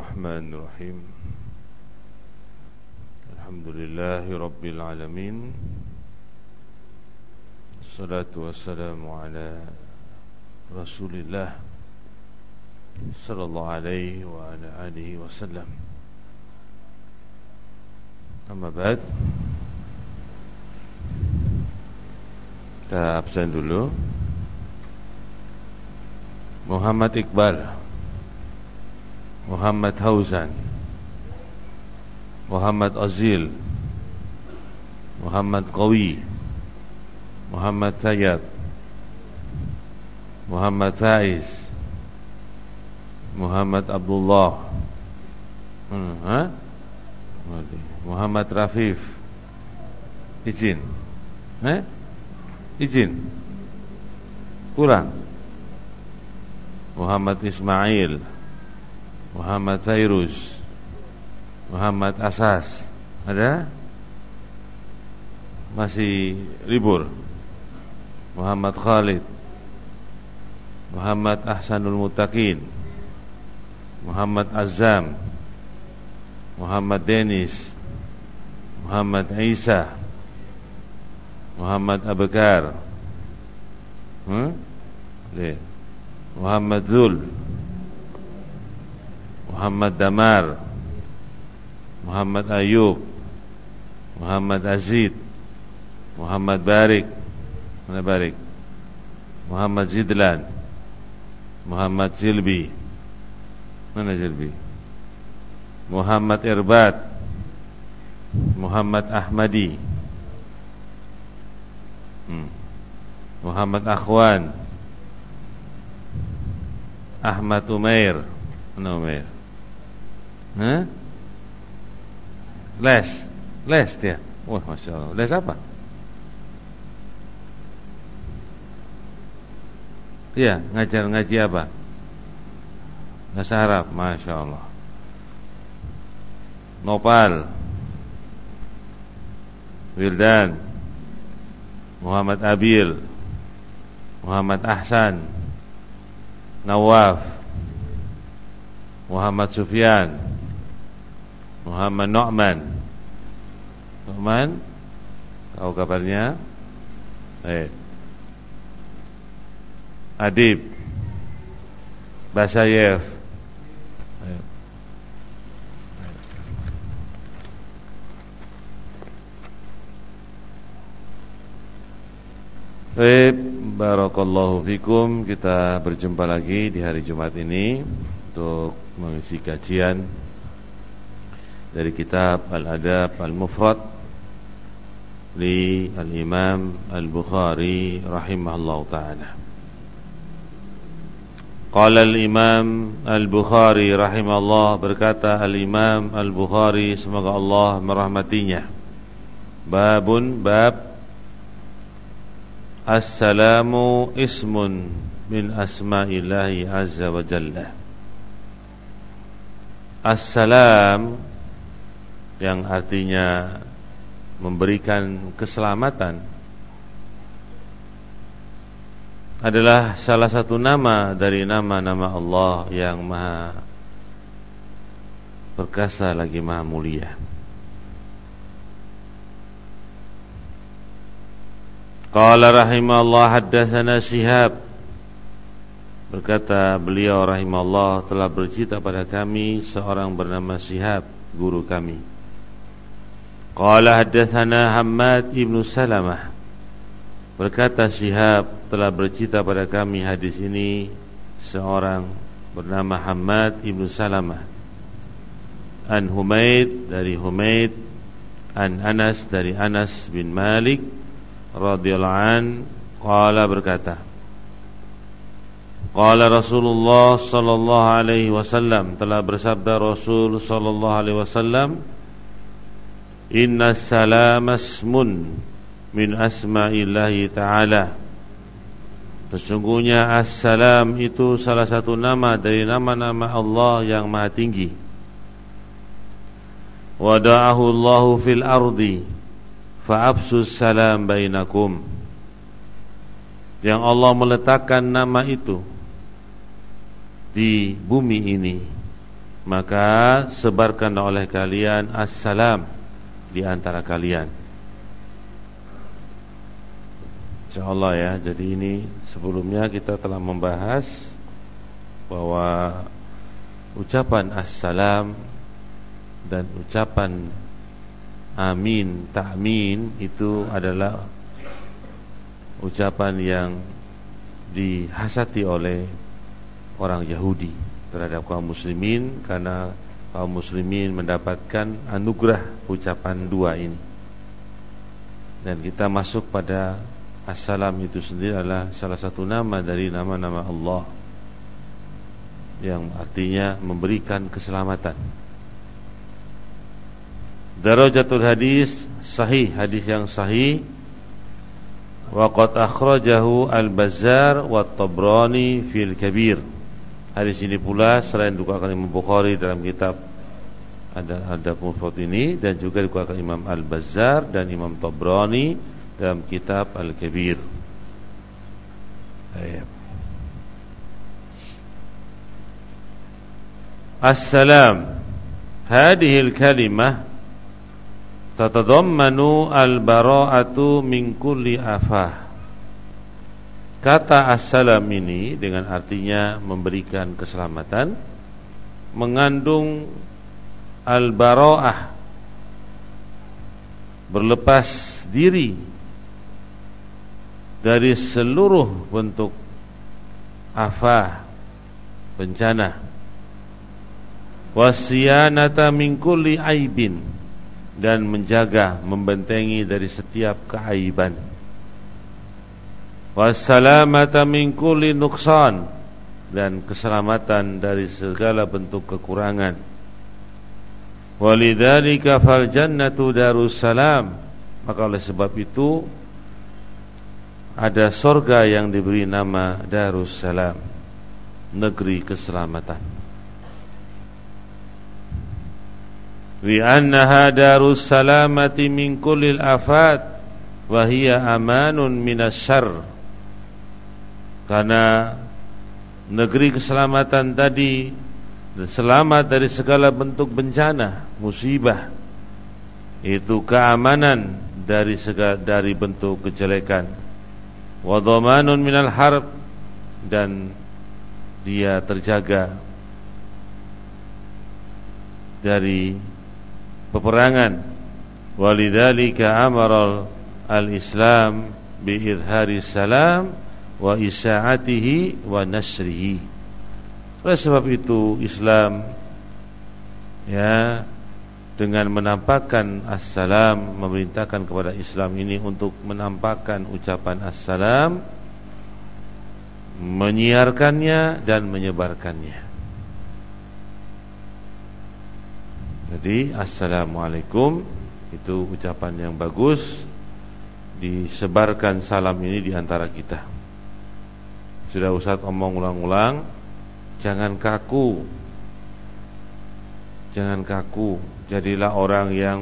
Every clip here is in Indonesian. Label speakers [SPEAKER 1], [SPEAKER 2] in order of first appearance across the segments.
[SPEAKER 1] الرحمن الرحيم. الحمد لله رب العالمين. الصلاة والسلام على رسول الله صلى الله عليه وعلى آله وسلم. أما بعد kita absen dulu. Muhammad Iqbal. Muhammad Hauzan Muhammad Azil Muhammad Qawi Muhammad Tayyab Muhammad Faiz Muhammad Abdullah hmm, ha? Muhammad Rafif izin eh? izin kurang Muhammad Ismail Muhammad Fairuz Muhammad Asas. Ada? Masih libur. Muhammad Khalid Muhammad Ahsanul Mutakin Muhammad Azam Muhammad Denis Muhammad Isa Muhammad Abekar hmm? Muhammad Zul Muhammad Damar Muhammad Ayub Muhammad Azid Muhammad Barik Mana Barik? Muhammad Zidlan Muhammad Zilbi Mana Zilbi? Muhammad Irbat Muhammad Ahmadi hmm. Muhammad Akhwan Ahmad Umair Mana Umair Les. Les dia. Wah Masya Allah. Les apa? Iya ngajar ngaji apa? Bahasa Arab Masya Allah. Nopal. Wildan. Muhammad Abil. Muhammad Ahsan. Nawaf. Muhammad Sufyan Muhammad Nu'man. Nu'man Tahu kabarnya? Eh Adib. Basayev. Baik, barakallahu fikum. Kita berjumpa lagi di hari Jumat ini untuk mengisi kajian dari kitab Al-Adab Al-Mufrad li Al-Imam Al-Bukhari rahimahullah taala. Qala al-Imam Al-Bukhari rahimahullah berkata Al-Imam Al-Bukhari semoga Allah merahmatinya. Babun bab Assalamu ismun min asma'illahi azza wa jalla. Assalam yang artinya memberikan keselamatan adalah salah satu nama dari nama-nama Allah yang maha perkasa lagi maha mulia. Qala rahimahullah haddatsana Syihab berkata beliau rahimahullah telah bercerita pada kami seorang bernama Syihab guru kami Qala haddathana Hammad ibn Salamah. Berkata Syihab telah bercerita pada kami hadis ini Seorang bernama Hammad ibn Salamah. An Humaid dari Humaid An Anas dari Anas bin Malik radhiyallahu an Qala berkata Qala Rasulullah sallallahu alaihi wasallam telah bersabda Rasul sallallahu alaihi wasallam Inna salam asmun min asma'illahi ta'ala. Sesungguhnya assalam itu salah satu nama dari nama-nama Allah yang maha tinggi. Wada'ahu Allahu fil ardi Fa'absus salam bainakum. Yang Allah meletakkan nama itu Di bumi ini maka sebarkan oleh kalian assalam di antara kalian. Insyaallah ya. Jadi ini sebelumnya kita telah membahas bahwa ucapan assalam dan ucapan amin, ta'min itu adalah ucapan yang dihasati oleh orang Yahudi terhadap kaum muslimin karena kaum muslimin mendapatkan anugerah ucapan dua ini. Dan kita masuk pada Assalam itu sendiri adalah salah satu nama dari nama-nama Allah yang artinya memberikan keselamatan. Darajatul hadis sahih, hadis yang sahih Waqad akhrajahu Al-Bazzar wa Tabrani fil Kabir. Hadis ini pula selain dikeluarkan Imam Bukhari dalam kitab ada ada mufrad ini dan juga dikeluarkan Imam Al-Bazzar dan Imam Tabrani dalam kitab Al-Kabir. Ayat. Assalam. Al-kalimah tatadammanu al-bara'atu min kulli afah. Kata assalam ini dengan artinya memberikan keselamatan mengandung al-bara'ah berlepas diri dari seluruh bentuk afah bencana wasiyanata min kulli aibin dan menjaga membentengi dari setiap keaiban. Wassalamata min kulli nuqsan dan keselamatan dari segala bentuk kekurangan. Walidzalika fal jannatu darussalam. Maka oleh sebab itu ada sorga yang diberi nama Darussalam, negeri keselamatan. annaha darus salamati min kullil afat wa hiya amanun minasyarr karena negeri keselamatan tadi selamat dari segala bentuk bencana musibah. Itu keamanan dari segala dari bentuk kejelekan. Wa dhamanun minal harb dan dia terjaga dari peperangan. Walidzalika amara al-islam bi idhari salam wa isaatihi wa nasrihi. Oleh sebab itu Islam ya dengan menampakkan assalam memerintahkan kepada Islam ini untuk menampakkan ucapan assalam menyiarkannya dan menyebarkannya. Jadi Assalamualaikum Itu ucapan yang bagus Disebarkan salam ini di antara kita Sudah Ustaz omong ulang-ulang Jangan kaku. Jangan kaku. Jadilah orang yang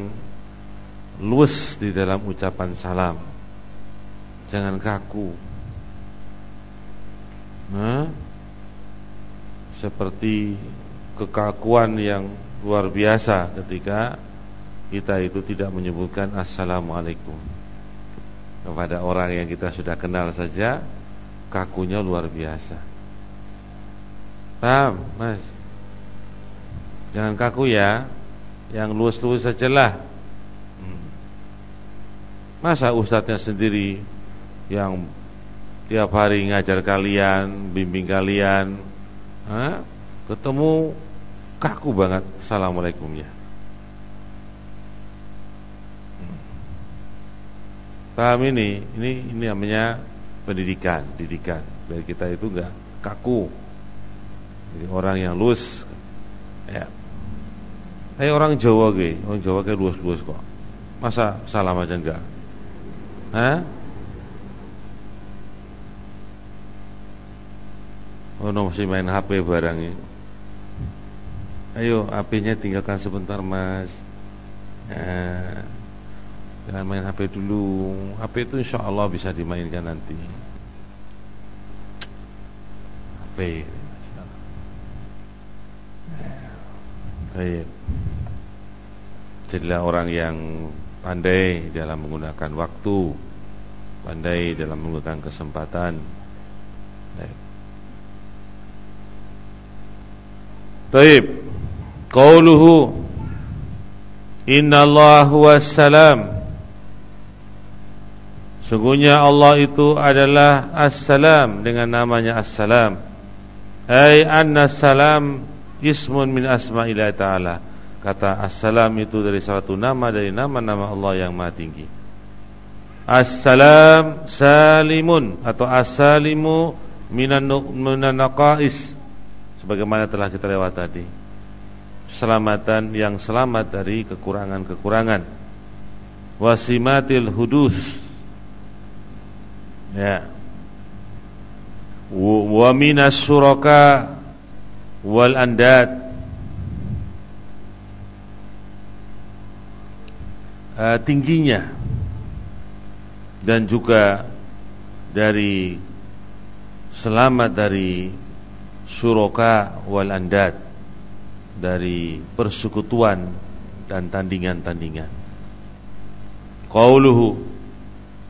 [SPEAKER 1] Luas di dalam ucapan salam. Jangan kaku. Nah, Seperti Kekakuan yang luar biasa ketika kita itu tidak menyebutkan assalamualaikum. Kepada orang yang kita sudah kenal saja kakunya luar biasa. Paham, Mas? Jangan kaku ya, yang luas-luas sajalah. Hmm. Masa ustadznya sendiri yang tiap hari ngajar kalian, bimbing kalian, ha? ketemu kaku banget assalamualaikumnya. Paham ini? Ini ini namanya pendidikan, didikan. Biar kita itu enggak kaku. Jadi orang yang lus ya. Hey, orang Jawa ge, orang Jawa kayak luas-luas kok. Masa salam aja enggak? Hah? Oh, no, masih main HP barang ini. Ayo HP-nya tinggalkan sebentar mas ya, Jangan main HP dulu HP itu insya Allah bisa dimainkan nanti Baik. Jadilah orang yang pandai dalam menggunakan waktu, pandai dalam menggunakan kesempatan. Baik. Taib. Qauluhu Inna Allah salam Sungguhnya Allah itu adalah As-Salam dengan namanya As-Salam. Ay anna salam ismun min asma'illah ta'ala. Kata As-Salam itu dari satu nama dari nama-nama Allah yang Maha Tinggi. As-Salam salimun atau as-salimu minan naqais sebagaimana telah kita lewat tadi. Selamatan yang selamat dari kekurangan-kekurangan. Wasimatil hudus ya wa minas suraka wal andad uh, tingginya dan juga dari selamat dari suraka wal andad dari persekutuan dan tandingan-tandingan. Qauluhu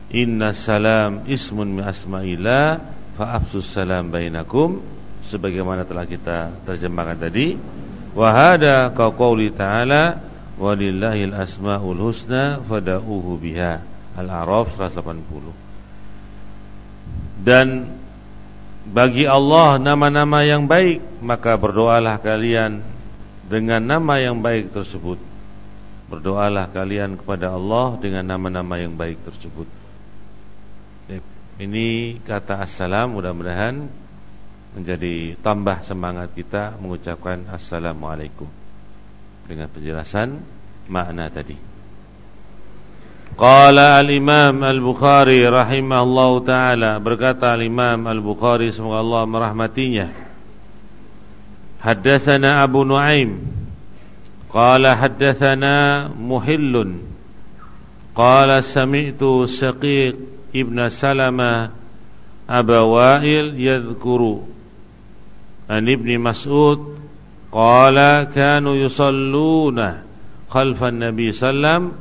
[SPEAKER 1] Inna salam ismun min asma'illah Fa'afsus salam bainakum. Sebagaimana telah kita terjemahkan tadi. Wahada kau qawli ta'ala Walillahil asma'ul husna Fada'uhu biha. Al-A'raf 180 Dan bagi Allah nama-nama yang baik Maka berdoalah kalian Dengan nama yang baik tersebut. Berdoalah kalian kepada Allah Dengan nama-nama yang baik tersebut ini kata assalam mudah-mudahan menjadi tambah semangat kita mengucapkan assalamualaikum. Dengan penjelasan makna tadi. Qala al-Imam Al-Bukhari rahimahullahu taala. Berkata al-Imam Al-Bukhari semoga Allah merahmatinya. Haddatsana Abu Nuaim. Qala haddatsana Muhillun. Qala sami'tu Shaqiq ibn Salama abu Wa'il yadhkuru. An ibni Mas'ud qala kanu yusalluna khalfan Nabi sallam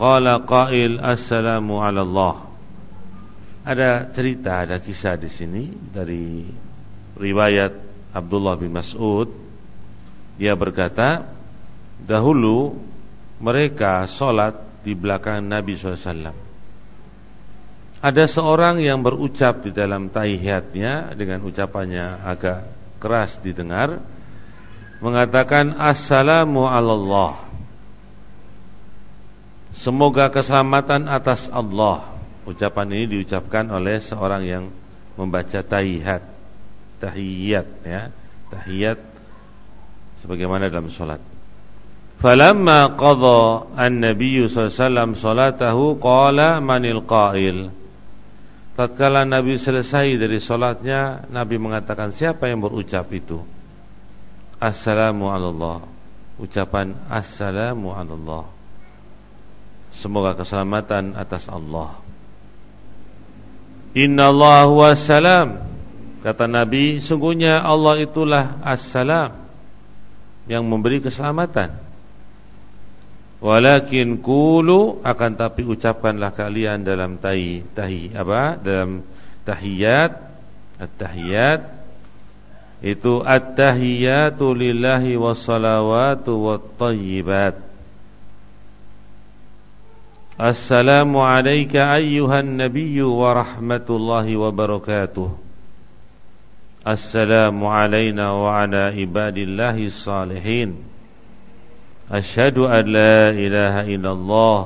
[SPEAKER 1] qala qail assalamu ala Allah. Ada cerita ada kisah di sini dari riwayat Abdullah bin Mas'ud. Dia berkata dahulu mereka salat di belakang Nabi sallallahu alaihi wasallam ada seorang yang berucap di dalam tahiyatnya dengan ucapannya agak keras didengar mengatakan assalamu Allah Semoga keselamatan atas Allah. Ucapan ini diucapkan oleh seorang yang membaca tahiyat Tahiyat ya. Tahiyat Sebagaimana dalam solat. Falamma qadha an-nabiy sallallahu alaihi wasallam salatahu qala manil qail Tatkala Nabi selesai dari solatnya Nabi mengatakan siapa yang berucap itu? Assalamu Allah Ucapan Assalamu Allah Semoga keselamatan atas Allah. Inna Allah wassalam Kata Nabi Sungguhnya Allah itulah Assalam Yang memberi keselamatan Walakin kulu akan tapi ucapkanlah kalian dalam tahi tahi apa? Dalam tahiyat at-tahiyat. Itu at-tahiyatu lillahi wassalawatu wattayyibat. Assalamu alayka ayyuhan nabiyyu wa rahmatullahi wa barakatuh. Assalamu alayna wa ala ibadillahi salihin Asyhadu an la ilaha illallah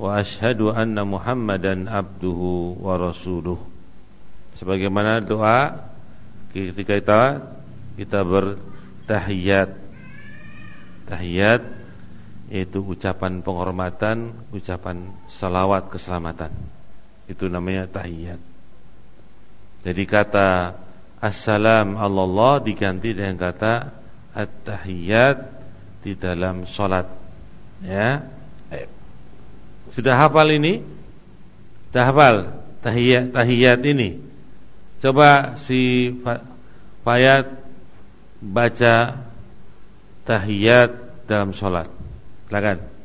[SPEAKER 1] wa asyhadu anna Muhammadan abduhu wa rasuluh. Sebagaimana doa ketika kita kita bertahiyat. Tahiyat yaitu ucapan penghormatan, ucapan salawat keselamatan. Itu namanya tahiyat. Jadi kata Assalam Allah diganti dengan kata At-tahiyat di dalam sholat ya sudah hafal ini sudah hafal tahiyat tahiyat ini coba si Fayat baca tahiyat dalam sholat. Silakan.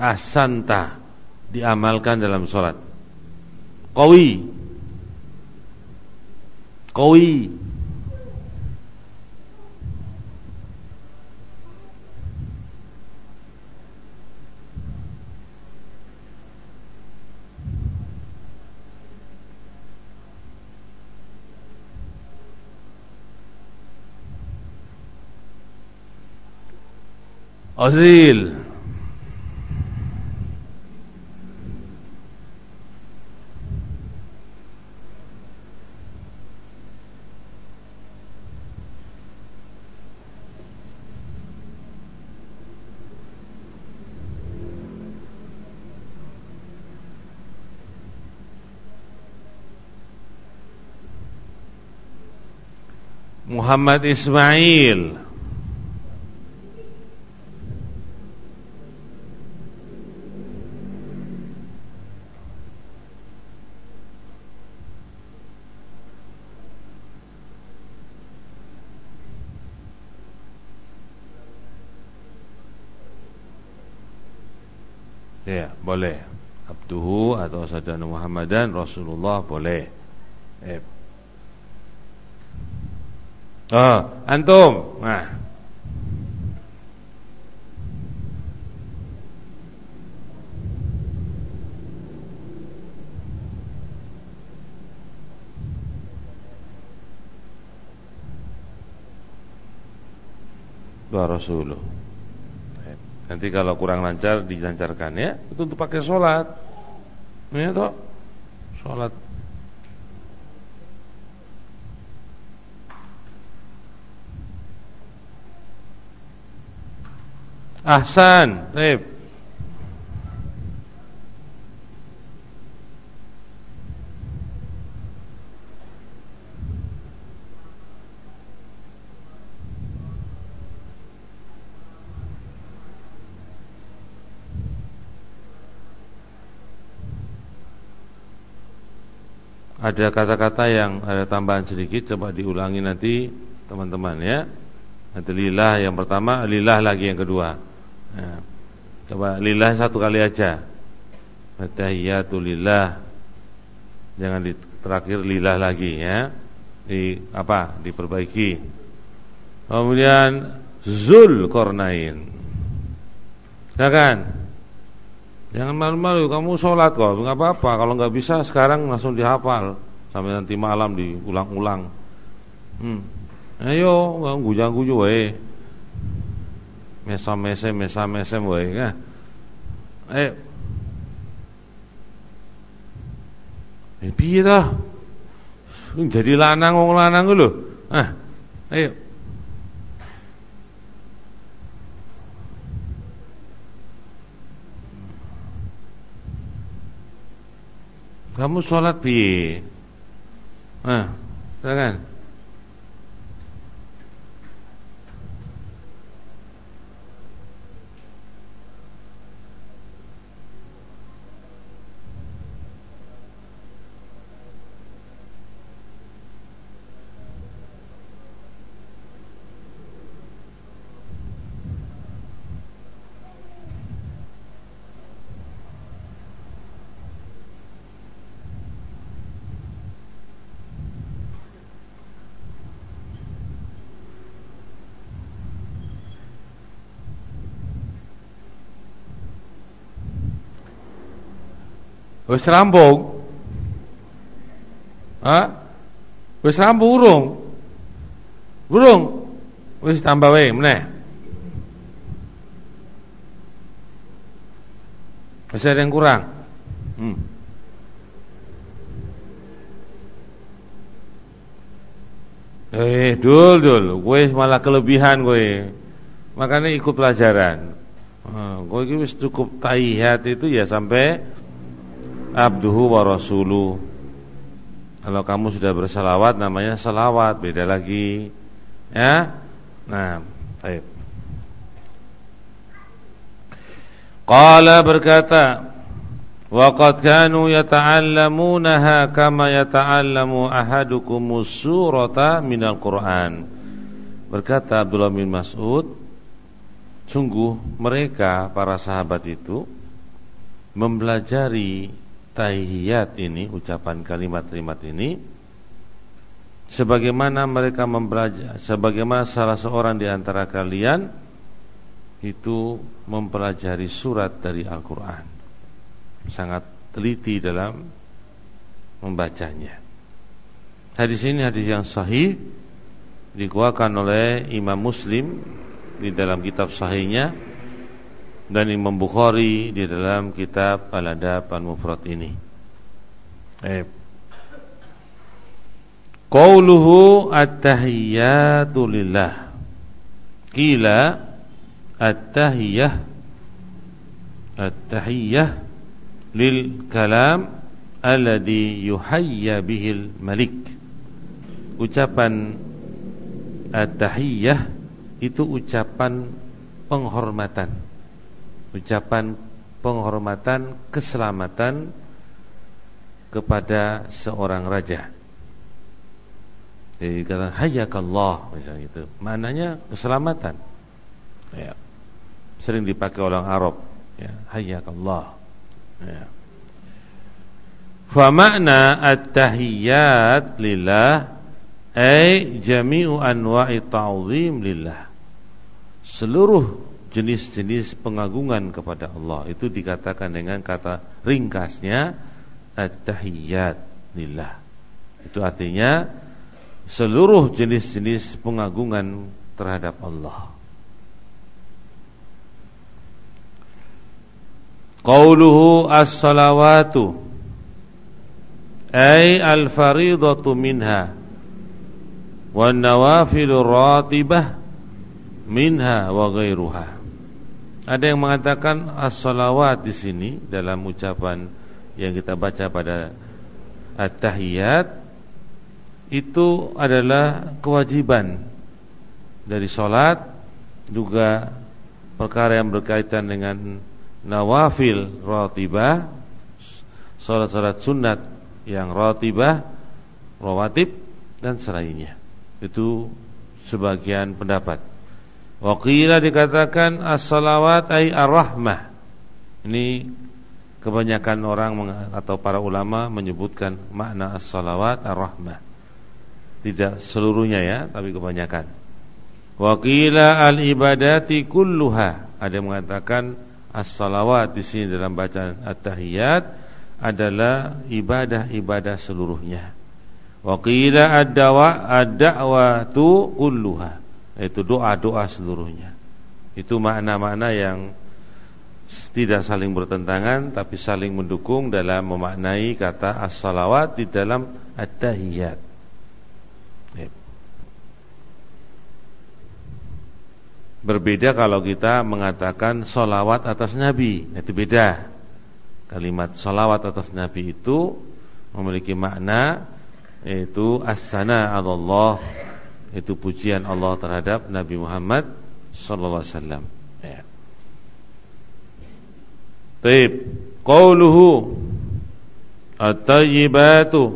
[SPEAKER 1] Asanta diamalkan dalam sholat. Kawi, kawi. Azil Muhammad Ismail Ya, boleh. Abduhu atau sadana Muhammadan Rasulullah boleh. Eh. Oh, antum. Nah. Wa rasuluh. Nanti kalau kurang lancar dilancarkan ya. Itu untuk pakai sholat. Ya toh. Sholat. Ahsan. Baik. ada kata-kata yang ada tambahan sedikit coba diulangi nanti teman-teman ya nanti lillah yang pertama lillah lagi yang kedua ya. coba lillah satu kali aja tahiyatu lillah jangan di terakhir lillah lagi ya di apa diperbaiki kemudian zul kornain silakan Jangan malu-malu, kamu sholat kok, nggak apa-apa. Kalau nggak bisa sekarang langsung dihafal sampai nanti malam diulang-ulang. Hmm. Ayo, nggak gujang guju wae. Mesa mesem, mesa mesem wae, ya. Ayo. Eh, piye dah? Jadi lanang wong lanang lho. Ah, ayo. Kamu sholat piye? Nah, silakan. Wis rampung. Ha? Wis rampung urung? Urung. Wis tambah wae meneh. Masih ada yang kurang. Hmm. Eh, dul dul, gue malah kelebihan gue. Makanya ikut pelajaran. Nah, gue wis cukup tahiyyat itu ya sampai abduhu wa rasuluh. Kalau kamu sudah bersalawat namanya salawat beda lagi. Ya? Nah baik. Qala berkata Waqad kanu yata'allamunaha kama yata'allamu ahadukum surata minal Qur'an. Berkata Abdullah bin Mas'ud, sungguh mereka para sahabat itu mempelajari tahiyat ini, ucapan kalimat-kalimat ini sebagaimana mereka mempelajari sebagaimana salah seorang di antara kalian itu mempelajari surat dari Al-Qur'an sangat teliti dalam membacanya. Hadis ini hadis yang sahih dikuatkan oleh Imam Muslim di dalam kitab sahihnya dan Imam Bukhari di dalam kitab Al-Adab Al-Mufrad ini. Eh. Qauluhu at-tahiyyatu lillah. Qila at-tahiyyah at-tahiyyah lil kalam alladhi yuhayya bihil malik ucapan at-tahiyyah itu ucapan penghormatan ucapan penghormatan keselamatan kepada seorang raja. Jadi kata hayyakallah misalnya itu maknanya keselamatan. Ya. Sering dipakai orang Arab ya. Hayyakallah Ya. Fa makna at-tahiyyat lillah ay jami'u anwa'i ta'zim lillah. Seluruh jenis-jenis pengagungan kepada Allah itu dikatakan dengan kata ringkasnya at-tahiyyat lillah. Itu artinya seluruh jenis-jenis pengagungan terhadap Allah. Qauluhu as-salawatu ay al-faridatu minha wan nawafilu ratibah minha wa ghairuha. Ada yang mengatakan as-salawat di sini dalam ucapan yang kita baca pada at-tahiyat itu adalah kewajiban dari salat juga perkara yang berkaitan dengan nawafil ratibah salat-salat sunat yang ratibah rawatib dan selainnya itu sebagian pendapat Waqila dikatakan as-salawat ay ar-rahmah ini kebanyakan orang atau para ulama menyebutkan makna as-salawat ar-rahmah tidak seluruhnya ya tapi kebanyakan Waqila al-ibadati kulluha ada yang mengatakan as-salawat di sini dalam bacaan at-tahiyat adalah ibadah-ibadah seluruhnya. Wa qila ad-dawa ad-da'watu kulluha. Itu doa-doa seluruhnya. Itu makna-makna yang tidak saling bertentangan tapi saling mendukung dalam memaknai kata as-salawat di dalam at-tahiyat. Berbeda kalau kita mengatakan solawat atas Nabi Itu beda Kalimat solawat atas Nabi itu Memiliki makna Yaitu as-sana Allah Itu pujian Allah terhadap Nabi Muhammad Sallallahu Alaihi Wasallam. Ya. Taib. Qauluhu At-tayyibatu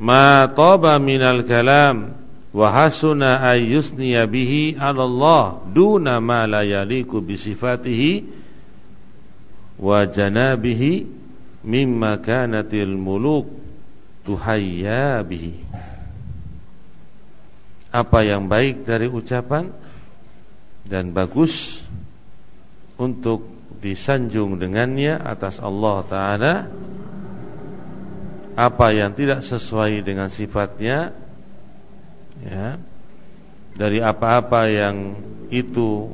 [SPEAKER 1] Ma taba minal kalam wa hasuna ayyusniya bihi 'ala Allah duna ma la yaliku bi sifatihi wa janabihi mimma kanatil muluk tuhayya bihi apa yang baik dari ucapan dan bagus untuk disanjung dengannya atas Allah taala apa yang tidak sesuai dengan sifatnya ya dari apa-apa yang itu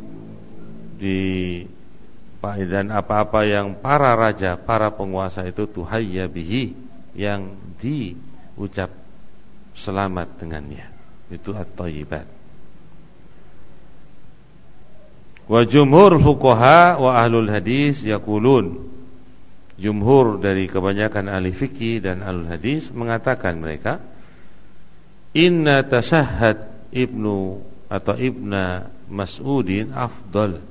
[SPEAKER 1] di dan apa-apa yang para raja, para penguasa itu tuhayya bihi yang diucap selamat dengannya. Itu at-thayyibat. Wa jumhur fuqaha wa ahlul hadis yaqulun Jumhur dari kebanyakan ahli fikih dan ahlul hadis mengatakan mereka Inna tasahhad ibnu atau ibna Mas'udin afdal.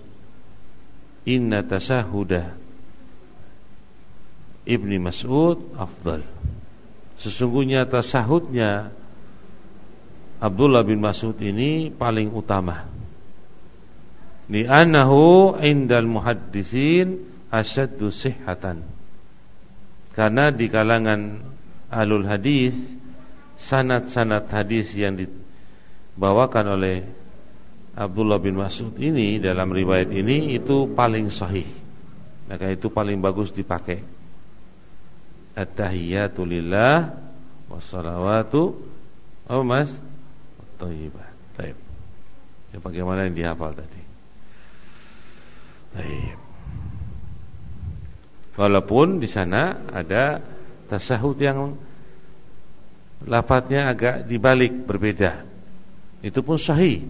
[SPEAKER 1] Inna tasahuda Ibni Mas'ud afdal. Sesungguhnya tasahudnya Abdullah bin Mas'ud ini paling utama Li'annahu indal muhaddisin asyaddu sihhatan Karena di kalangan alul hadis sanat-sanat hadis yang dibawakan oleh Abdullah bin Mas'ud ini dalam riwayat ini itu paling sahih. Maka itu paling bagus dipakai. At-tahiyatu lillah wassalawatu Oh Mas? Thayyibah. Baik. Ya bagaimana yang dihafal tadi? Baik. Walaupun di sana ada tasahud yang lafadznya agak dibalik berbeda. Itu pun sahih.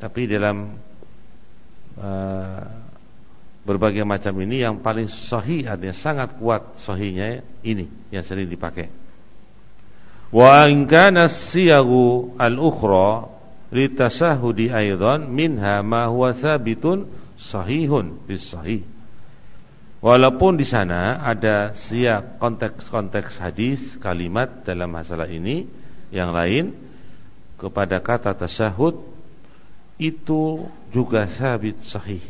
[SPEAKER 1] Tapi dalam uh, berbagai macam ini yang paling sahih artinya sangat kuat sahihnya ini yang sering dipakai. Wa in kana siyagu al-ukhra litasahudi aidan minha ma huwa thabitun sahihun bis sahih. Walaupun di sana ada siap konteks-konteks hadis kalimat dalam masalah ini yang lain kepada kata tasyahud itu juga sabit sahih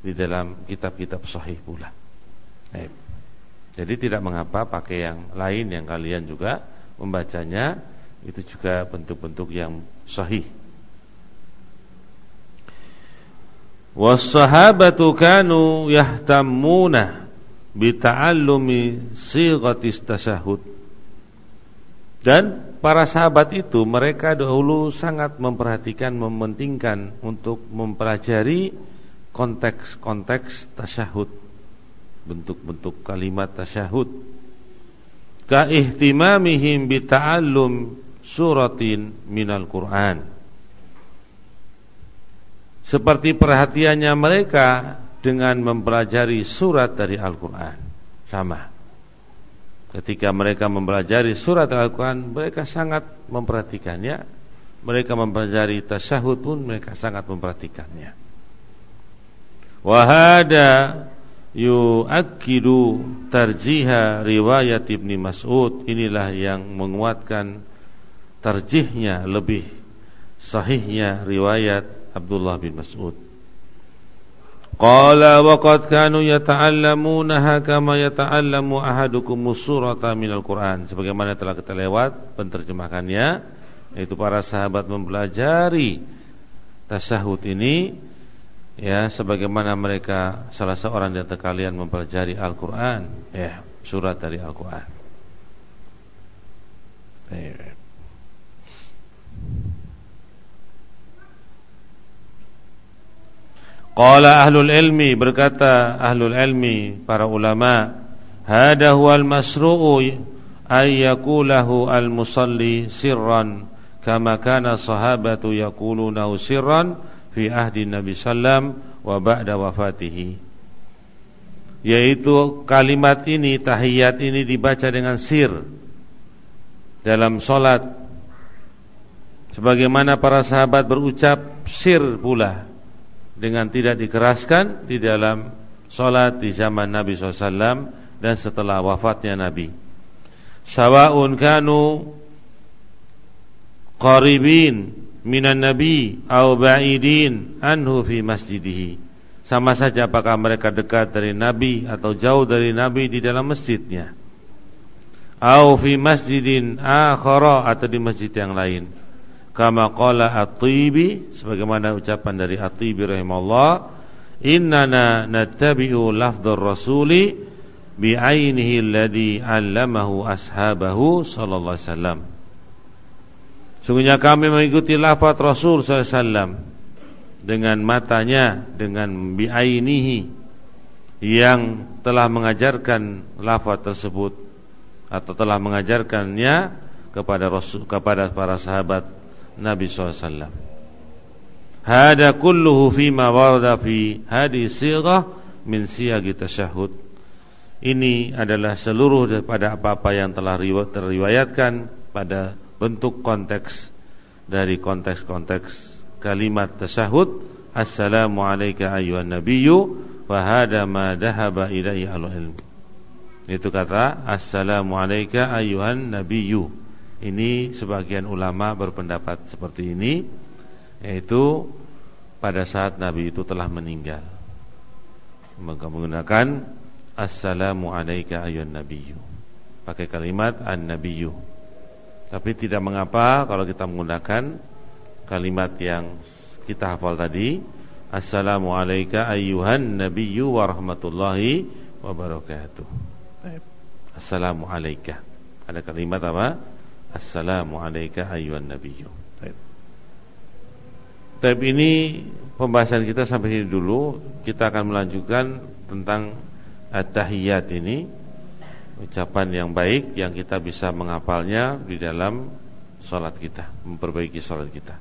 [SPEAKER 1] di dalam kitab-kitab sahih pula. Jadi tidak mengapa pakai yang lain yang kalian juga membacanya itu juga bentuk-bentuk yang sahih. Was-sahabatu kanu yahtammuna bita'allumi sighatis tasyahud. Dan para sahabat itu mereka dahulu sangat memperhatikan mementingkan untuk mempelajari konteks-konteks tasyahud. Bentuk-bentuk kalimat tasyahud. Ka ihtimamihim bita'allum suratin minal Qur'an. Seperti perhatiannya mereka dengan mempelajari surat dari Al-Quran. Sama. Ketika mereka mempelajari surat Al-Quran Mereka sangat memperhatikannya. Mereka mempelajari tasyahud pun Mereka sangat memperhatikannya. Wahada yu'akkidu tarjiha riwayat Ibni Mas'ud. Inilah yang menguatkan tarjihnya lebih sahihnya riwayat Abdullah bin Mas'ud. Qala wa qad kanu yata'allamunaha kama yata'allamu ahadukum surata minal Qur'an. Sebagaimana telah kita lewat penterjemahannya yaitu para sahabat mempelajari tasyahud ini ya sebagaimana mereka salah seorang antara kalian mempelajari Al-Qur'an ya surat dari Al-Qur'an. Qala ahlul ilmi berkata ahlul ilmi para ulama hada huwal masru'u ay yaqulahu al musalli sirran kama kana sahabatu yaqulunahu sirran fi ahdi Nabi sallam wa ba'da wafatihi yaitu kalimat ini tahiyat ini dibaca dengan sir dalam solat sebagaimana para sahabat berucap sir pula dengan tidak dikeraskan di dalam solat di zaman Nabi SAW dan setelah wafatnya Nabi. Sawaun kanu qaribin minan nabi au ba'idin anhu fi masjidihi. Sama saja apakah mereka dekat dari Nabi atau jauh dari Nabi di dalam masjidnya. Au fi masjidin akhara atau di masjid yang lain kama qala at-tibi sebagaimana ucapan dari at-tibi rahimahullah innana nattabi'u lafdhar rasuli bi'ainihi alladhi 'allamahu ashabahu sallallahu alaihi wasallam Sungguhnya kami mengikuti lafaz Rasul SAW dengan matanya, dengan bi'ainihi yang telah mengajarkan lafaz tersebut atau telah mengajarkannya kepada Rasul kepada para sahabat Nabi SAW Hada kulluhu fima warada fi hadis sirah min siyagi tasyahud Ini adalah seluruh daripada apa-apa yang telah terriwayatkan pada bentuk konteks dari konteks-konteks kalimat tasyahud Assalamualaikum ayuhan nabiyyu fahada ma dahaba ilaihi al-ilm. Itu kata assalamu alayka ayuhan nabiyyu. Ini sebagian ulama berpendapat seperti ini yaitu pada saat Nabi itu telah meninggal. Maka menggunakan assalamu alayka ayuhan nabiyyu. Pakai kalimat an-nabiyyu. Tapi tidak mengapa kalau kita menggunakan kalimat yang kita hafal tadi. Assalamu alayka ayyuhan nabiyyu wa rahmatullahi wa barakatuh Assalamu alayka Ada kalimat apa? Assalamu alayka ayyuhan nabiyyu. Tapi ini pembahasan kita sampai sini dulu. Kita akan melanjutkan tentang At-Tahiyyat ini Ucapan yang baik yang kita bisa menghafalnya di dalam Salat kita Memperbaiki salat kita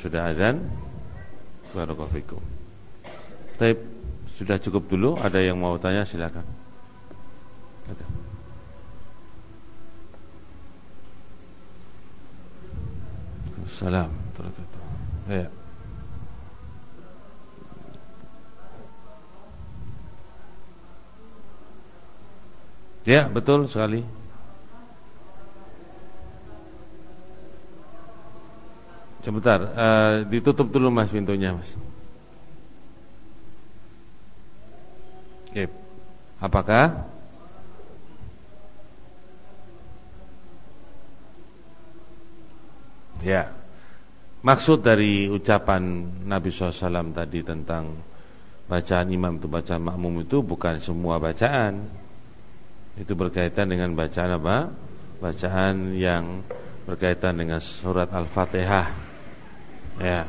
[SPEAKER 1] Sudah azan Barakallahu fikum. Baik, sudah cukup dulu. Ada yang mau tanya silakan. Ada. Salam Ya. Ya, betul sekali. Sebentar, uh, ditutup dulu mas pintunya mas. Oke, apakah? Ya, maksud dari ucapan Nabi SAW tadi tentang bacaan imam itu bacaan makmum itu bukan semua bacaan. Itu berkaitan dengan bacaan apa? Bacaan yang berkaitan dengan surat Al-Fatihah Ya.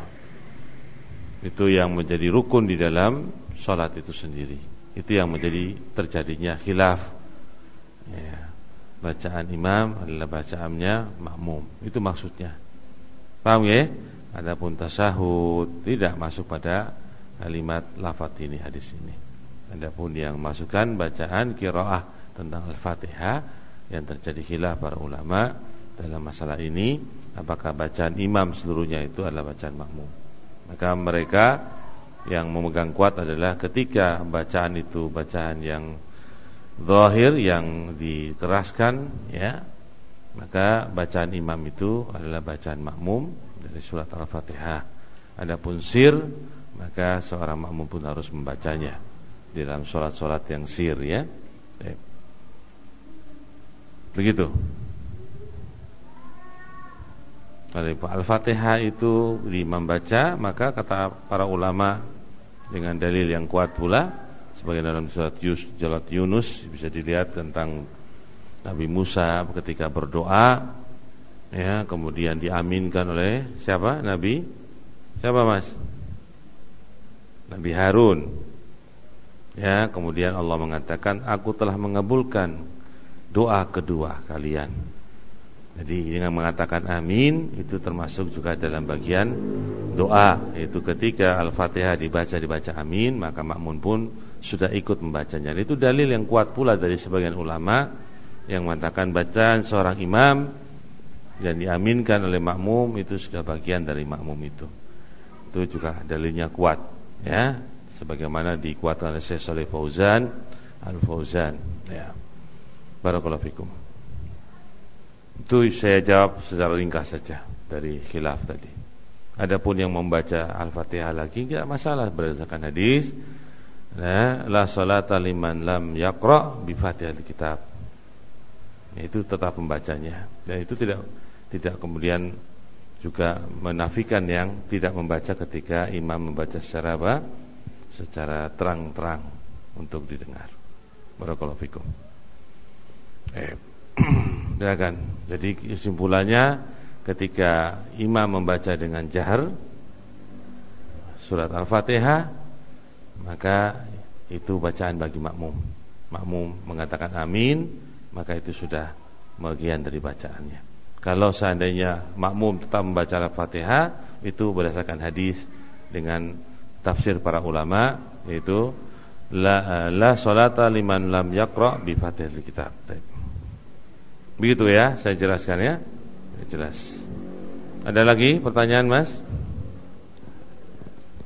[SPEAKER 1] Itu yang menjadi rukun di dalam sholat itu sendiri. Itu yang menjadi terjadinya khilaf. Ya. Bacaan imam adalah bacaannya makmum. Itu maksudnya. Paham ya? Adapun tasahud tidak masuk pada kalimat lafaz ini hadis ini. Adapun yang masukkan bacaan qiraah tentang Al-Fatihah yang terjadi khilaf para ulama dalam masalah ini apakah bacaan imam seluruhnya itu adalah bacaan makmum. Maka mereka yang memegang kuat adalah ketika bacaan itu bacaan yang zahir yang dikeraskan ya maka bacaan imam itu adalah bacaan makmum dari surat Al-Fatihah. Adapun sir maka seorang makmum pun harus membacanya di dalam sholat-sholat yang sir ya. Begitu. Al-Fatihah itu di membaca maka kata para ulama dengan dalil yang kuat pula sebagai dalam surat Yus, Jalat Yunus bisa dilihat tentang Nabi Musa ketika berdoa ya kemudian diaminkan oleh siapa? Nabi? Siapa Mas? Nabi Harun. Ya kemudian Allah mengatakan aku telah mengabulkan doa kedua kalian jadi dengan mengatakan amin itu termasuk juga dalam bagian doa Itu ketika Al-Fatihah dibaca dibaca amin maka makmun pun sudah ikut membacanya. Itu dalil yang kuat pula dari sebagian ulama yang mengatakan bacaan seorang imam dan diaminkan oleh makmum itu sudah bagian dari makmum itu. Itu juga dalilnya kuat ya sebagaimana dikuatkan oleh Syekh Fauzan Al-Fauzan ya. Barakallahu fikum. Itu saya jawab secara ringkas saja dari khilaf tadi. Adapun yang membaca Al-Fatihah lagi tidak masalah berdasarkan hadis. Nah, la salata liman lam yaqra bi Fatihah kitab. Itu tetap membacanya. Dan itu tidak tidak kemudian juga menafikan yang tidak membaca ketika imam membaca secara apa? Secara terang-terang untuk didengar. Barakallahu fikum. Eh, Silakan. Jadi kesimpulannya ketika imam membaca dengan jahar surat Al-Fatihah maka itu bacaan bagi makmum. Makmum mengatakan amin, maka itu sudah bagian dari bacaannya. Kalau seandainya makmum tetap membaca Al-Fatihah itu berdasarkan hadis dengan tafsir para ulama yaitu la la salata liman lam yaqra bi Fatihil kitab. Begitu ya, saya jelaskan ya. jelas. Ada lagi pertanyaan, Mas?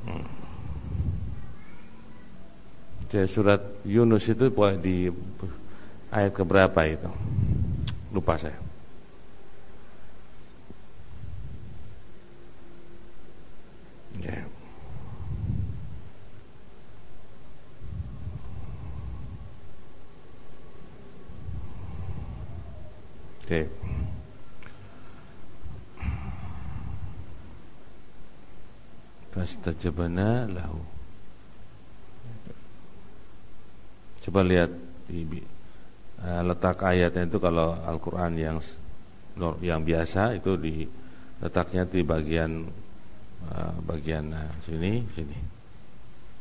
[SPEAKER 1] Hmm. surat Yunus itu di ayat keberapa itu? Lupa saya. Ya. Oke. Fastajabana lahu. Coba lihat di uh, letak ayatnya itu kalau Al-Qur'an yang yang biasa itu di letaknya di bagian uh, bagian uh, sini sini.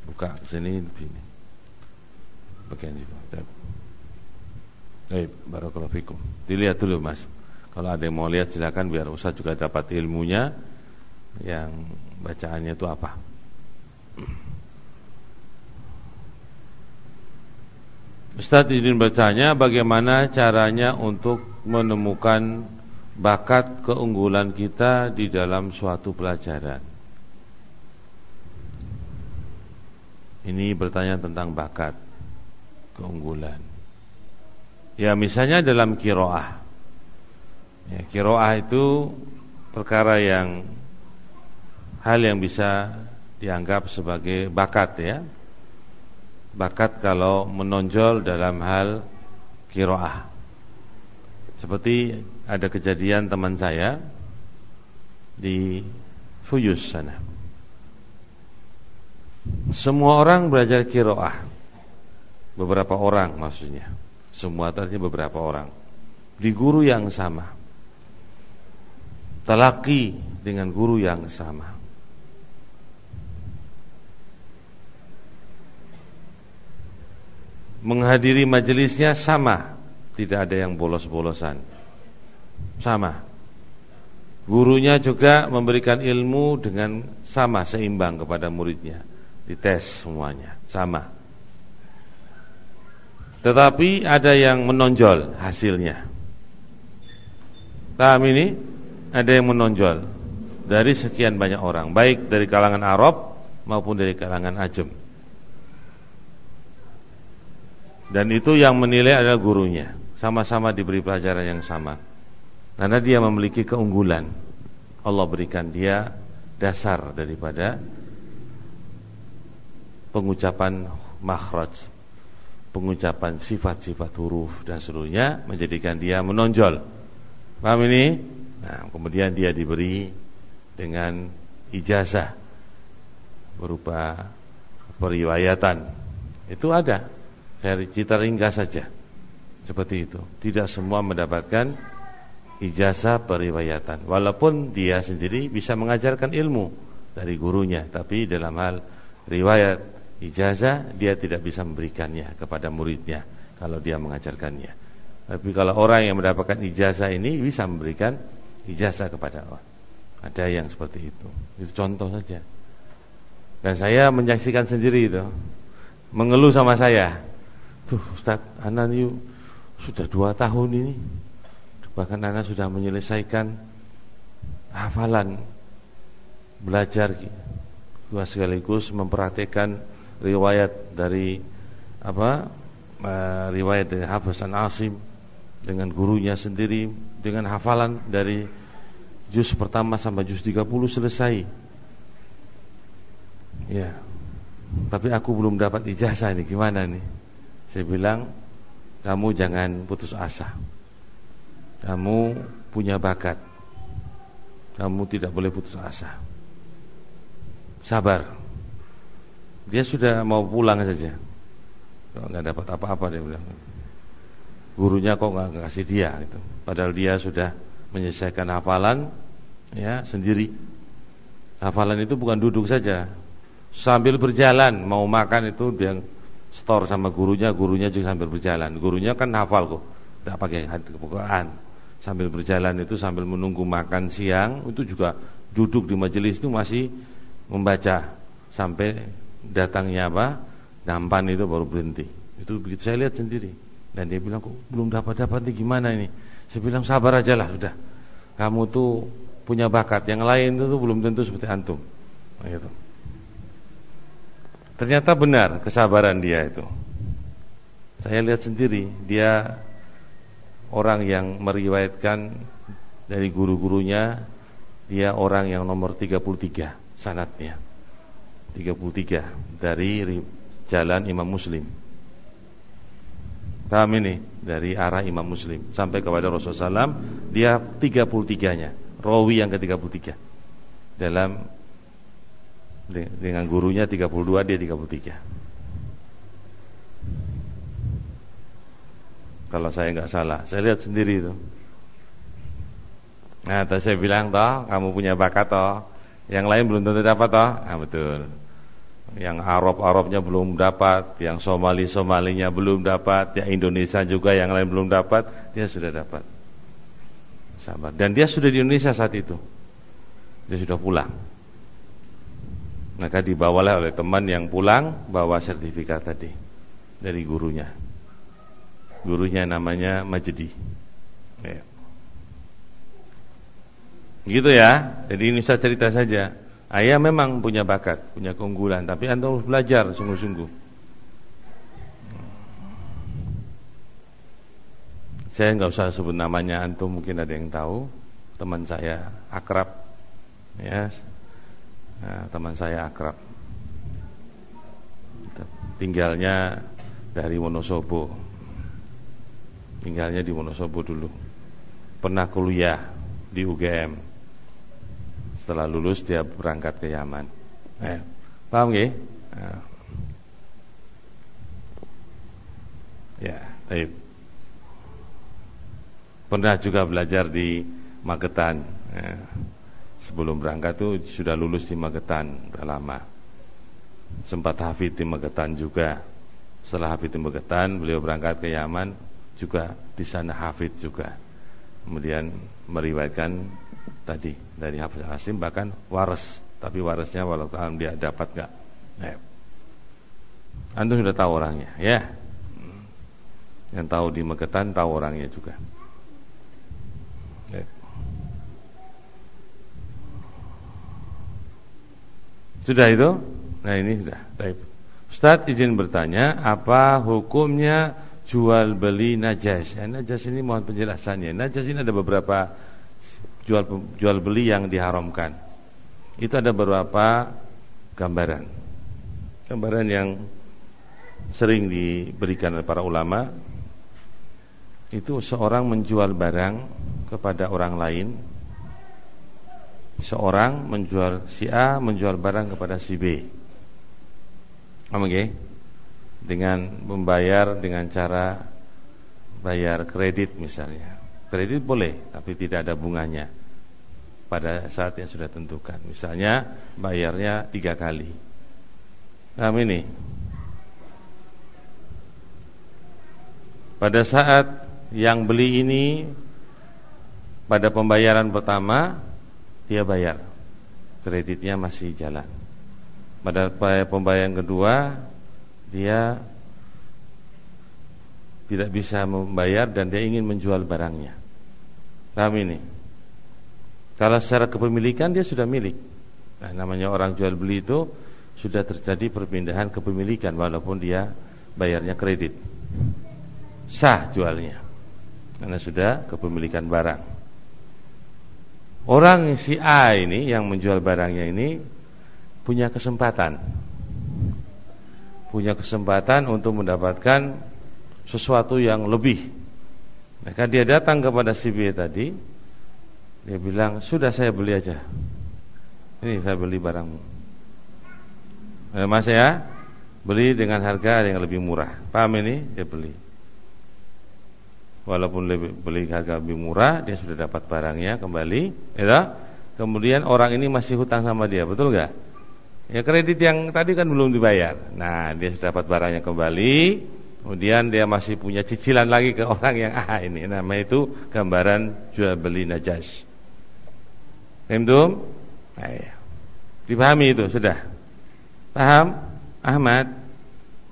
[SPEAKER 1] Buka sini sini. Bagian situ. Baik, barakallahu fikum. Dilihat dulu Mas. Kalau ada yang mau lihat silakan biar Ustaz juga dapat ilmunya yang bacaannya itu apa. Ustaz izin bertanya bagaimana caranya untuk menemukan bakat keunggulan kita di dalam suatu pelajaran. Ini bertanya tentang bakat keunggulan. Ya misalnya dalam kiroah ya, Kiroah itu perkara yang Hal yang bisa dianggap sebagai bakat ya. Bakat kalau menonjol dalam hal kiroah. Seperti ada kejadian teman saya Di Fuyus sana. Semua orang belajar kiroah. Beberapa orang maksudnya. Semua tadi beberapa orang. Di guru yang sama. Telaki dengan guru yang sama Menghadiri majelisnya sama. Tidak ada yang bolos-bolosan. Sama. Gurunya juga memberikan ilmu dengan sama seimbang kepada muridnya. Dites semuanya. Sama. Tetapi ada yang menonjol hasilnya. Paham ini? Ada yang menonjol. Dari sekian banyak orang, baik dari kalangan Arab maupun dari kalangan Ajam. Dan itu yang menilai adalah gurunya, sama-sama diberi pelajaran yang sama. Karena dia memiliki keunggulan. Allah berikan dia dasar daripada pengucapan makhraj pengucapan sifat-sifat huruf dan seluruhnya menjadikan dia menonjol. Paham ini? Nah, kemudian dia diberi dengan ijazah berupa periwayatan. Itu ada. Saya cerita ringkas saja. Seperti itu. Tidak semua mendapatkan ijazah periwayatan. Walaupun dia sendiri bisa mengajarkan ilmu dari gurunya, tapi dalam hal riwayat ijazah dia tidak bisa memberikannya kepada muridnya kalau dia mengajarkannya. Tapi kalau orang yang mendapatkan ijazah ini bisa memberikan ijazah kepada orang. Ada yang seperti itu. Itu contoh saja. Dan saya menyaksikan sendiri itu. Mengeluh sama saya. Tuh Ustaz, Anan yuk sudah dua tahun ini. Bahkan Anan sudah menyelesaikan hafalan. Belajar Gua sekaligus memperhatikan riwayat dari apa uh, riwayat dari Hafiz Asim dengan gurunya sendiri dengan hafalan dari juz pertama sampai juz 30 selesai. Ya. Tapi aku belum dapat ijazah ini gimana nih? Saya bilang kamu jangan putus asa. Kamu punya bakat. Kamu tidak boleh putus asa. Sabar. Dia sudah mau pulang saja. Kalau nggak dapat apa-apa dia bilang. Gurunya kok nggak kasih dia gitu. Padahal dia sudah menyelesaikan hafalan ya sendiri. Hafalan itu bukan duduk saja. Sambil berjalan mau makan itu dia store sama gurunya, gurunya juga sambil berjalan. Gurunya kan hafal kok, tidak pakai Quran. Sambil berjalan itu sambil menunggu makan siang itu juga duduk di majelis itu masih membaca sampai datangnya apa nampan itu baru berhenti. Itu begitu saya lihat sendiri. Dan dia bilang kok belum dapat dapat nih gimana ini? Saya bilang sabar aja lah sudah. Kamu tuh punya bakat. Yang lain itu belum tentu seperti antum. Nah, gitu. Ternyata benar kesabaran dia itu. Saya lihat sendiri, dia orang yang meriwayatkan dari guru-gurunya, dia orang yang nomor 33 sanatnya. 33 dari jalan Imam Muslim. Paham ini? Dari arah Imam Muslim sampai kepada Rasulullah SAW, dia 33-nya, rawi yang ke-33. Dalam dengan gurunya 32 dia 33. Kalau saya nggak salah, saya lihat sendiri itu. Nah, tadi saya bilang toh, kamu punya bakat toh, yang lain belum tentu dapat toh. Nah, betul. Yang Arab-Arabnya belum dapat, yang Somali-Somalinya belum dapat, yang Indonesia juga yang lain belum dapat, dia sudah dapat. Sabar. Dan dia sudah di Indonesia saat itu. Dia sudah pulang. Maka dibawalah oleh teman yang pulang bawa sertifikat tadi dari gurunya gurunya namanya Majdi. Ya. Gitu ya. Jadi ini saya cerita saja. Ayah memang punya bakat, punya keunggulan, tapi antum harus belajar sungguh-sungguh. Saya nggak usah sebut namanya antum mungkin ada yang tahu. Teman saya akrab, ya, nah, teman saya akrab. Tinggalnya dari Wonosobo. Tinggalnya di Wonosobo dulu. Pernah kuliah di UGM setelah lulus dia berangkat ke Yaman. Eh, paham gak? Nah. ya baik. Pernah juga belajar di Magetan. Eh, sebelum berangkat tuh sudah lulus di Magetan udah lama sempat hafid di Magetan juga setelah hafid di Magetan beliau berangkat ke Yaman juga di sana hafid juga. Kemudian meriwayatkan tadi dari Hafiz Asim bahkan waras, tapi warasnya walau dia dapat enggak. Ya. Anda sudah tahu orangnya, ya. Yang tahu di Meketan tahu orangnya juga. Sudah itu? Nah ini sudah. Baik. Ustaz izin bertanya, apa hukumnya jual beli najas. Ya, najas ini mohon penjelasannya. Najas ini ada beberapa jual jual beli yang diharamkan. Itu ada beberapa gambaran. Gambaran yang sering diberikan oleh para ulama itu seorang menjual barang kepada orang lain. Seorang menjual si A menjual barang kepada si B. Oke. Okay? dengan membayar dengan cara bayar kredit misalnya. Kredit boleh, tapi tidak ada bunganya pada saat yang sudah tentukan. Misalnya bayarnya tiga kali. Nah ini, pada saat yang beli ini pada pembayaran pertama dia bayar, kreditnya masih jalan. Pada pembayaran kedua dia tidak bisa membayar dan dia ingin menjual barangnya. Paham ini? Kalau secara kepemilikan dia sudah milik. Nah, namanya orang jual beli itu sudah terjadi perpindahan kepemilikan walaupun dia bayarnya kredit. Sah jualnya. Karena sudah kepemilikan barang. Orang si A ini yang menjual barangnya ini punya kesempatan punya kesempatan untuk mendapatkan sesuatu yang lebih. Maka dia datang kepada si B tadi, dia bilang, sudah saya beli aja. Ini saya beli barangmu. Eh, mas ya, beli dengan harga yang lebih murah. Paham ini? Dia beli. Walaupun lebih, beli harga lebih murah, dia sudah dapat barangnya kembali. Ya, kemudian orang ini masih hutang sama dia, betul nggak? Ya kredit yang tadi kan belum dibayar. Nah, dia sudah dapat barangnya kembali, kemudian dia masih punya cicilan lagi ke orang yang ah ini. Nama itu gambaran jual beli najas. Paham Nah, ya. Dipahami itu sudah. Paham? Ahmad.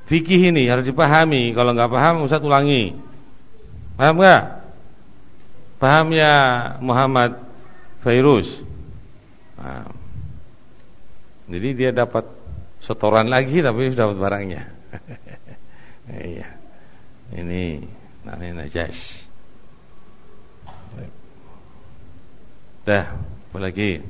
[SPEAKER 1] Fikih ini harus dipahami. Kalau nggak paham, Ustaz ulangi. Paham nggak? Paham ya Muhammad Fairuz? Jadi dia dapat setoran lagi tapi sudah dapat barangnya. iya. Ini namanya najas. Dah, apa lagi?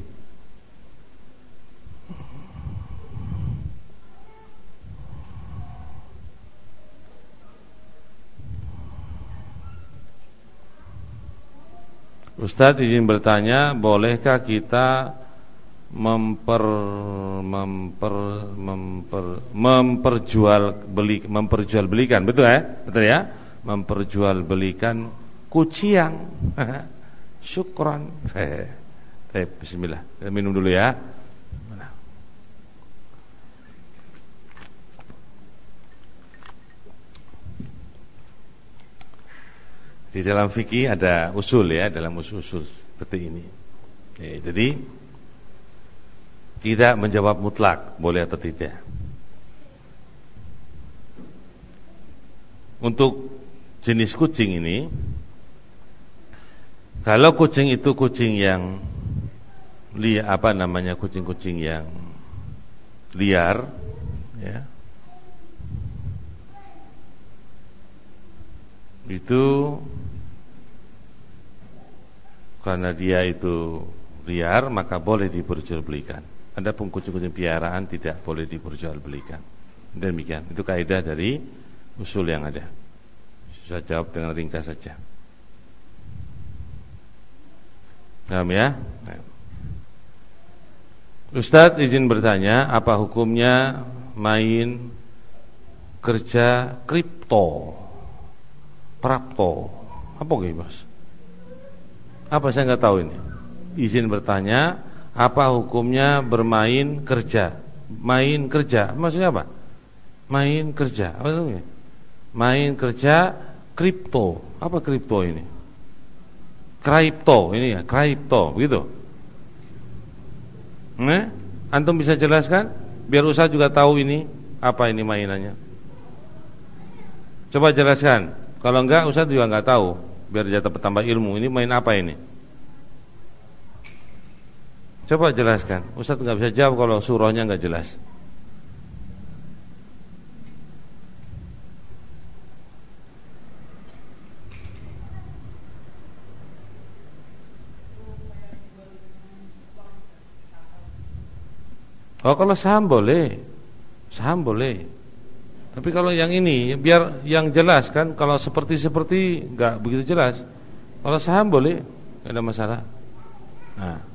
[SPEAKER 1] Ustadz izin bertanya, bolehkah kita memper memper memper memperjual beli memperjualbelikan? Betul ya betul ya? Memperjualbelikan kuciang. Syukron. Eh, eh bismillah. Minum dulu ya di dalam fikih ada usul ya dalam usul-usul seperti ini eh, jadi tidak menjawab mutlak boleh atau tidak. Untuk jenis kucing ini kalau kucing itu kucing yang liar apa namanya kucing-kucing yang liar ya itu karena dia itu liar maka boleh diperjualbelikan ada kucing-kucing piaraan tidak boleh diperjualbelikan. Demikian, itu kaidah dari usul yang ada. Saya jawab dengan ringkas saja. Paham ya? Ustadz izin bertanya, apa hukumnya main kerja kripto, prapto? Apa gitu mas? Apa saya nggak tahu ini? Izin bertanya, apa hukumnya bermain kerja? Main kerja, maksudnya apa? Main kerja, apa itu? Main kerja kripto. Apa kripto ini? Kripto ini ya, kripto, begitu. Eh? Antum bisa jelaskan? Biar Ustaz juga tahu ini apa ini mainannya. Coba jelaskan. Kalau enggak Ustaz juga enggak tahu. Biar jatuh bertambah ilmu. Ini main apa ini? Coba jelaskan. Ustaz nggak bisa jawab kalau surahnya nggak jelas. Oh kalau saham boleh Saham boleh Tapi kalau yang ini Biar yang jelas kan Kalau seperti-seperti nggak begitu jelas Kalau saham boleh Tidak ada masalah Nah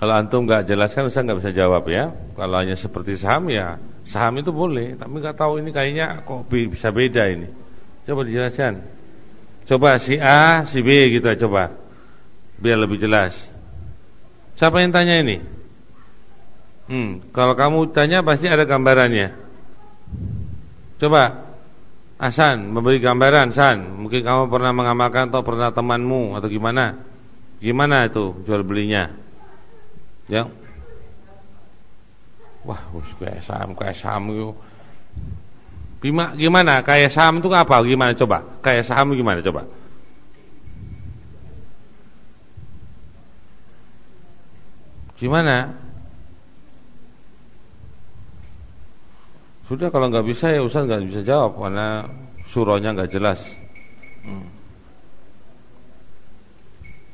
[SPEAKER 1] Kalau antum nggak jelaskan, saya nggak bisa jawab ya. Kalau hanya seperti saham ya, saham itu boleh. Tapi nggak tahu ini kayaknya kok bisa beda ini. Coba dijelaskan. Coba si A, si B gitu coba. Biar lebih jelas. Siapa yang tanya ini? Hmm, kalau kamu tanya pasti ada gambarannya. Coba Hasan memberi gambaran San, mungkin kamu pernah mengamalkan atau pernah temanmu atau gimana? Gimana itu jual belinya? Ya. Wah, kayak saham, kayak saham itu. Bima, gimana? Kayak saham itu apa? Gimana coba? Kayak saham gimana coba? Gimana? Sudah kalau nggak bisa ya Ustaz nggak bisa jawab karena surahnya nggak jelas. Hmm.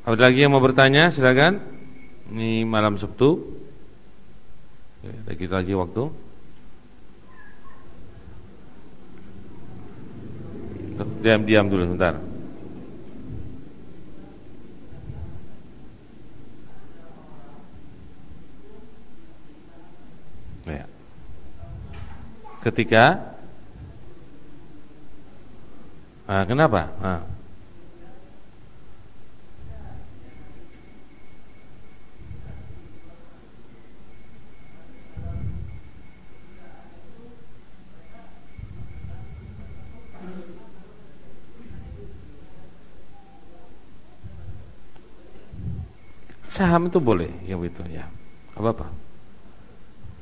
[SPEAKER 1] Ada lagi yang mau bertanya? Silakan. Ini malam Sabtu Kita lagi waktu Diam-diam dulu sebentar ya. Ketika ah, Kenapa? Ah. Saham itu boleh ya itu ya. Apa apa?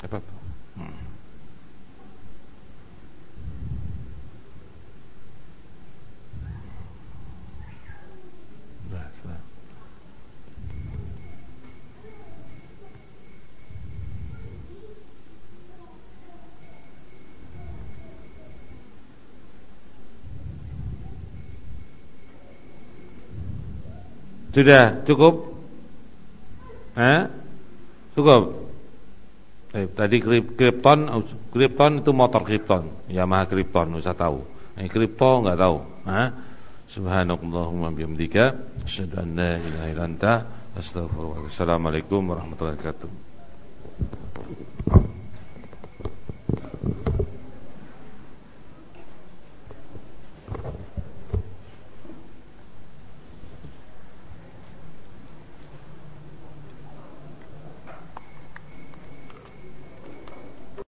[SPEAKER 1] Apa hmm. apa? Nah, Sudah cukup Eh? Cukup? Eh, tadi Krypton, Krypton itu motor Krypton, Yamaha Krypton, usah tahu. Ini Krypto enggak tahu. Eh? Subhanallahumma bihamdika, asyhadu an la ilaha illa anta, astaghfirullah. Assalamualaikum warahmatullahi wabarakatuh.